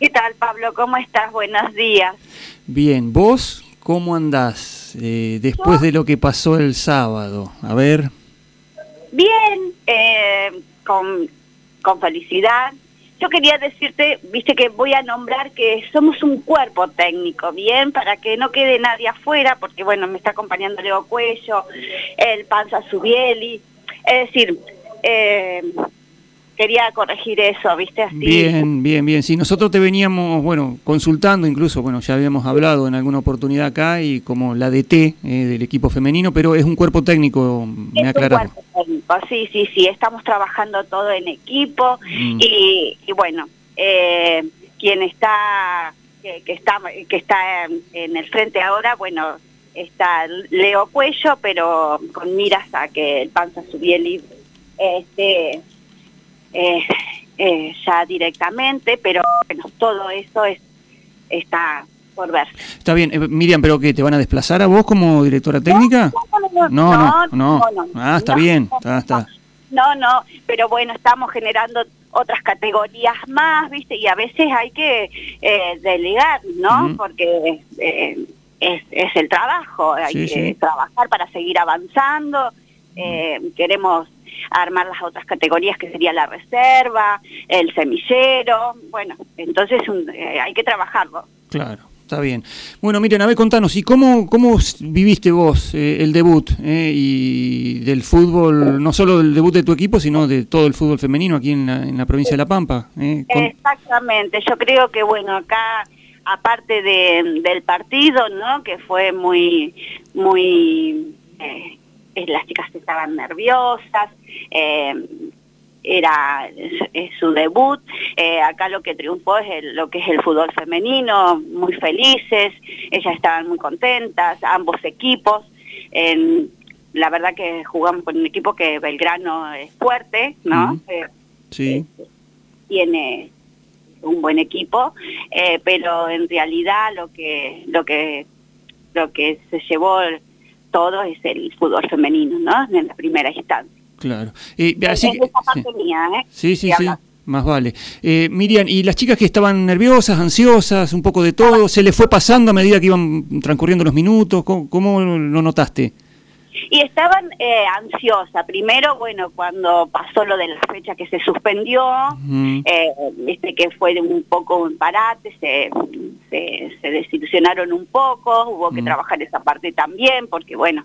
¿Qué tal, Pablo? ¿Cómo estás? Buenos días. Bien, ¿vos cómo andás eh, después de lo que pasó el sábado? A ver. Bien, eh, con, con felicidad. Yo quería decirte, viste que voy a nombrar que somos un cuerpo técnico, bien, para que no quede nadie afuera, porque bueno, me está acompañando Leo Cuello, el Panza Subieli, es decir, eh, quería corregir eso, ¿viste? Así. Bien, bien, bien. Sí, nosotros te veníamos, bueno, consultando incluso, bueno, ya habíamos hablado en alguna oportunidad acá y como la DT eh, del equipo femenino, pero es un cuerpo técnico, me aclararon. Un cuerpo técnico, sí, sí, sí, estamos trabajando todo en equipo mm. y, bueno, eh, quien está, que, está, que está en el frente ahora, bueno, está Leo Cuello, pero con miras a que el Panza Subieli este eh, eh, ya directamente, pero bueno, todo eso es, está por ver. Está bien, eh, Miriam, pero que te van a desplazar a vos como directora técnica? No, no, no. no, ah, está bien, está, está. No, no, pero bueno, estamos generando otras categorías más, ¿viste? Y a veces hay que eh, delegar, ¿no? Porque eh, es, es el trabajo, hay que trabajar para seguir avanzando. Eh, queremos armar las otras categorías que sería la reserva, el semillero, bueno, entonces eh, hay que trabajarlo. Claro. Está bien. Bueno, miren, a ver, contanos, ¿y cómo, cómo viviste vos eh, el debut eh, y del fútbol, no solo del debut de tu equipo, sino de todo el fútbol femenino aquí en la, en la provincia de La Pampa? Exactamente, yo creo que, bueno, acá, aparte de, del partido, ¿no?, que fue muy, muy las chicas estaban nerviosas, eh, era su debut, eh, acá lo que triunfó es lo que es el fútbol femenino, muy felices, ellas estaban muy contentas, ambos equipos, la verdad que jugamos con un equipo que Belgrano es fuerte, ¿no? Eh, sí. tiene un buen equipo, pero en realidad lo que lo que lo que se llevó todo es el fútbol femenino, ¿no? En la primera instancia. Claro. Eh, así, es esa parte sí. mía, ¿eh? Sí, sí, sí. Más vale. Eh, Miriam, ¿y las chicas que estaban nerviosas, ansiosas, un poco de todo, se les fue pasando a medida que iban transcurriendo los minutos? ¿Cómo, cómo lo notaste? Y estaban eh, ansiosa. Primero, bueno, cuando pasó lo de la fecha que se suspendió, eh, viste que fue un poco un parate, se, se, desilusionaron un poco, hubo que trabajar esa parte también, porque bueno,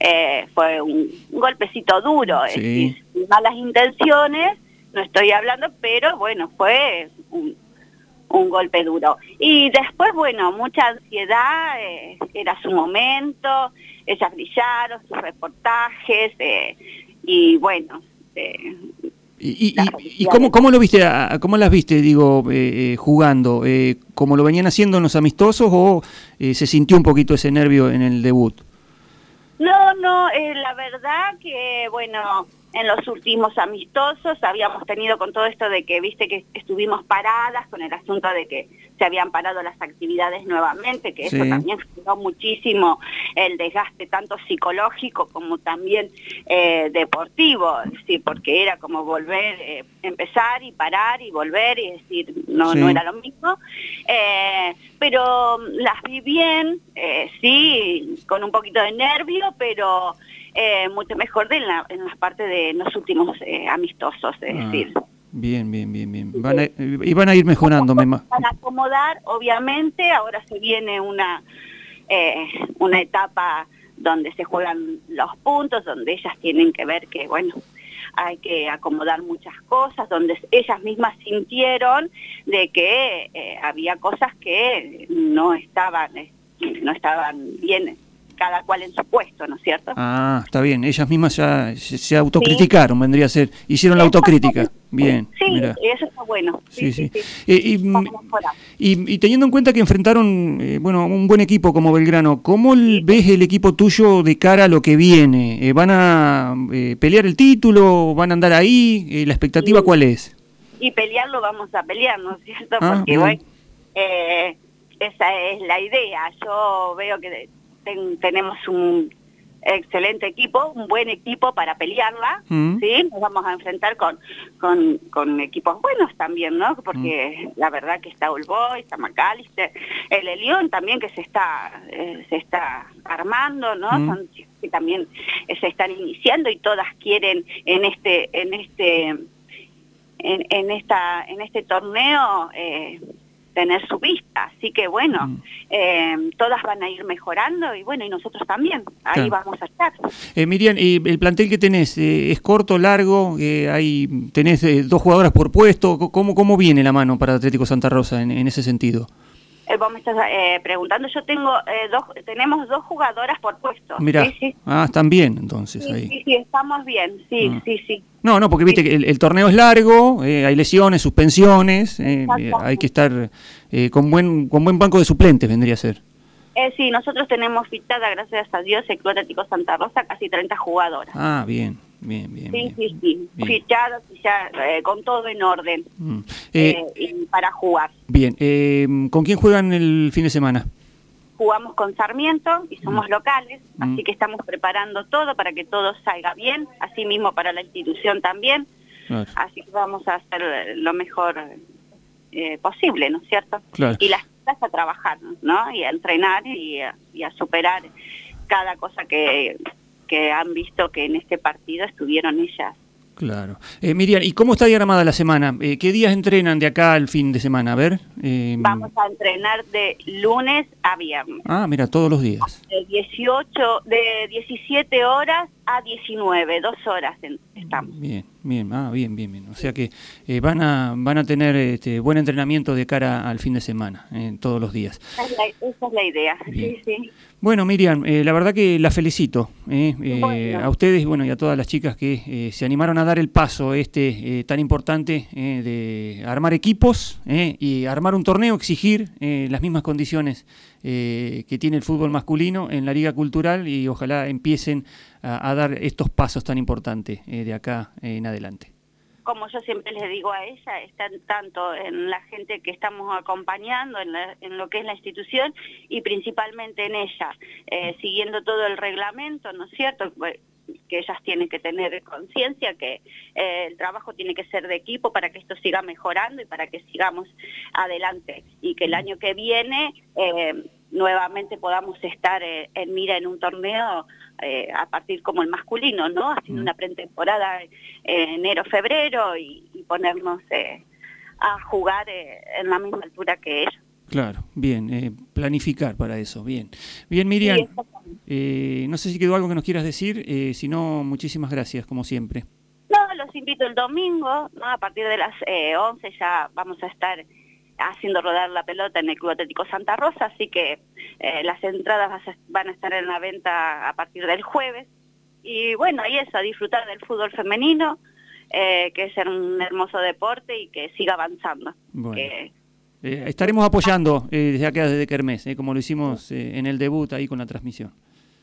eh, fue un, golpecito duro, es decir, malas intenciones, no estoy hablando, pero bueno, fue un, un golpe duro. Y después, bueno, mucha ansiedad, eh, era su momento, ellas brillaron, sus reportajes, eh, y bueno... Eh, ¿Y, y, cómo, cómo, lo viste, cómo las viste, digo, jugando? ¿Cómo lo venían haciendo en los amistosos o se sintió un poquito ese nervio en el debut? No, no, la verdad que, bueno, en los últimos amistosos habíamos tenido con todo esto de que, viste, que estuvimos paradas con el asunto de que se habían parado las actividades nuevamente, que eso también generó muchísimo el desgaste tanto psicológico como también eh, deportivo, sí, porque era como volver, eh, empezar y parar y volver, y decir, no, no era lo mismo. Eh, pero las vi bien, sí, con un poquito de nervio, pero eh, mucho mejor de en la, en la parte de los últimos eh, amistosos, es ah, decir. Bien, bien, bien, bien. Van a, y van a ir mejorando. Para acomodar, obviamente, ahora se viene una, eh, una etapa donde se juegan los puntos, donde ellas tienen que ver que, bueno, hay que acomodar muchas cosas, donde ellas mismas sintieron de que eh, había cosas que no estaban, no estaban bien cada cual en su puesto, ¿no es cierto? Ah, está bien, ellas mismas ya se, autocriticaron, vendría a ser, hicieron la autocrítica. Bien, sí, eso está bueno. Sí, sí. Eh, y, teniendo en cuenta que enfrentaron, eh, bueno, un buen equipo como Belgrano, ¿cómo ves el equipo tuyo de cara a lo que viene? Eh, ¿Van a pelear el título? ¿Van a andar ahí? ¿La expectativa cuál es? Y pelearlo vamos a pelear, ¿no es cierto? Ah, Porque, bueno, esa es la idea. Yo veo que tenemos un, excelente equipo, un buen equipo para pelearla, mm. ¿sí? Nos vamos a enfrentar con, con, equipos buenos también, ¿no? Porque mm. la verdad que está Ulboy, está McAllister, el Elión también que se está, eh, se está armando, ¿no? Mm. Son que también eh, se están iniciando y todas quieren en este, en este, en, en esta, en este torneo eh, tener su vista. Así que bueno, mm. eh, todas van a ir mejorando y bueno, y nosotros también, ahí vamos a estar. Eh, Miriam, ¿el plantel que tenés eh, es corto, largo? Eh, ¿Tenés dos jugadoras por puesto? ¿Cómo, ¿Cómo viene la mano para Atlético Santa Rosa en, en ese sentido? Eh, vos me estás eh, preguntando, yo tengo eh, dos, tenemos dos jugadoras por puesto. Mira, ah, están bien entonces sí, ahí. Sí, sí, estamos bien, sí, ah. sí, sí. No, no, porque viste que el, torneo es largo, hay lesiones, suspensiones, hay que estar con buen con buen banco de suplentes, vendría a ser. sí, nosotros tenemos fichada, gracias a Dios, el Club Atlético Santa Rosa, casi 30 jugadoras. Ah, bien. Bien, bien. Sí, sí, sí. Fichados ya eh, con todo en orden mm. eh, eh, para jugar. Bien. ¿Con quién juegan el fin de semana? Jugamos con Sarmiento y somos mm. locales, mm. así que estamos preparando todo para que todo salga bien, así mismo para la institución también. Así que vamos a hacer lo mejor posible, ¿no es cierto? Y las a trabajar, ¿no? Y a entrenar y a superar cada cosa que que han visto que en este partido estuvieron ellas. Claro. Eh, Miriam, ¿y cómo está diagramada la semana? Eh, ¿Qué días entrenan de acá al fin de semana? A ver. Eh, Vamos a entrenar de lunes a viernes. Ah, mira, todos los días. De 18, de 17 horas a 19, dos horas estamos. Bien, bien, ah, bien, bien, bien. O sea que van a van a tener este, buen entrenamiento de cara al fin de semana, todos los días. Esa es la, esa es la idea, sí, sí. Bueno, Miriam, eh, la verdad que la felicito eh, eh, a ustedes bueno, y a todas las chicas que se animaron a dar el paso este tan importante de armar equipos y armar un torneo, exigir las mismas condiciones que tiene el fútbol masculino en la Liga Cultural y ojalá empiecen a dar estos pasos tan importantes de acá en adelante como yo siempre les digo a ella, están tanto en la gente que estamos acompañando, en, lo que es la institución y principalmente en ella, eh, siguiendo todo el reglamento, ¿no es cierto? Que ellas tienen que tener conciencia que eh, el trabajo tiene que ser de equipo para que esto siga mejorando y para que sigamos adelante y que el año que viene eh, nuevamente podamos estar en mira en un torneo eh, a partir como el masculino, ¿no? Haciendo una pretemporada en enero, febrero y, ponernos eh, a jugar eh, en la misma altura que ellos. Claro, bien, planificar para eso, bien. Bien, Miriam, no sé si quedó algo que nos quieras decir, si no, muchísimas gracias, como siempre. No, los invito el domingo, ¿no? a partir de las 11 ya vamos a estar haciendo rodar la pelota en el Club Atlético Santa Rosa, así que eh, las entradas van a estar en la venta a partir del jueves. Y bueno, y eso, a disfrutar del fútbol femenino, eh, que es un hermoso deporte y que siga avanzando. Eh, estaremos apoyando desde acá, desde Kermés, como lo hicimos en el debut ahí con la transmisión.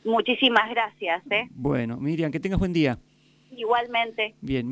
Muchísimas gracias. Bueno, Miriam, que tengas buen día. Igualmente. Bien.